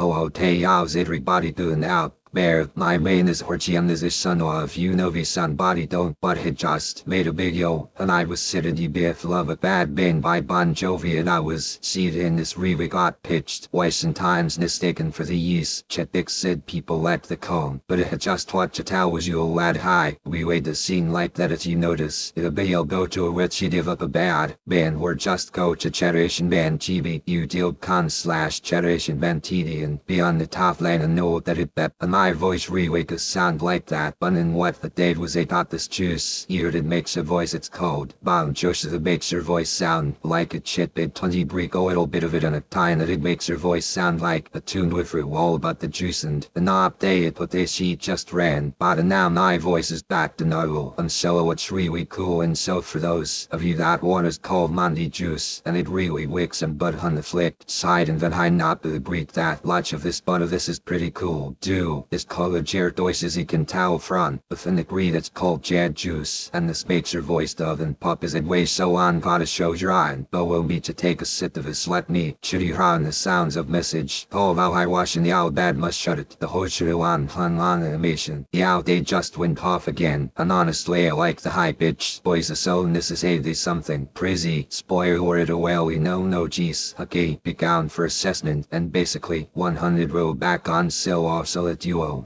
Oh, oh, hey, how's everybody doing out? Bear, my main is Horchian is a son of you know the somebody don't but he just made a video and I was sitting the Biff Love a Bad Bane by Bon Jovi and I was seated in this really got pitched and times mistaken for the yeast Chetnik said people at the cone but it just what to tell was you lad high we wait the scene like that if you notice it'll be you'll go to a witch you give up a bad band or just go to Generation Band GB you deal con slash Generation Band TD and be on the top lane and know that it bet and my voice really does sound like that, but in what the date was I got this juice, here it makes a voice it's called, Bon Josh that makes your voice sound like a chit bit twenty break a little bit of it in a time that it makes your voice sound like a tuned with through all but the juice and the knob day it but this she just ran, but now my voice is back to normal, and so it's really cool and so for those of you that want is called Monday Juice, and it really wicks and but on the flip side and then I not breathe that much of this but of this is pretty cool, do is can tell from, within agree that's called Jad Juice, and this makes your voice dove and pop as it weighs so on gotta show your but will be to take a sip of his let me, should you on the sounds of message, oh how I wash in the owl bad must shut it, the whole should on plan on animation, the owl they just went off again, and honestly I like the high pitch, boys so this is a something, crazy, spoil or it well we know no geez, okay, began for assessment, and basically, 100 row back on so off so that duo.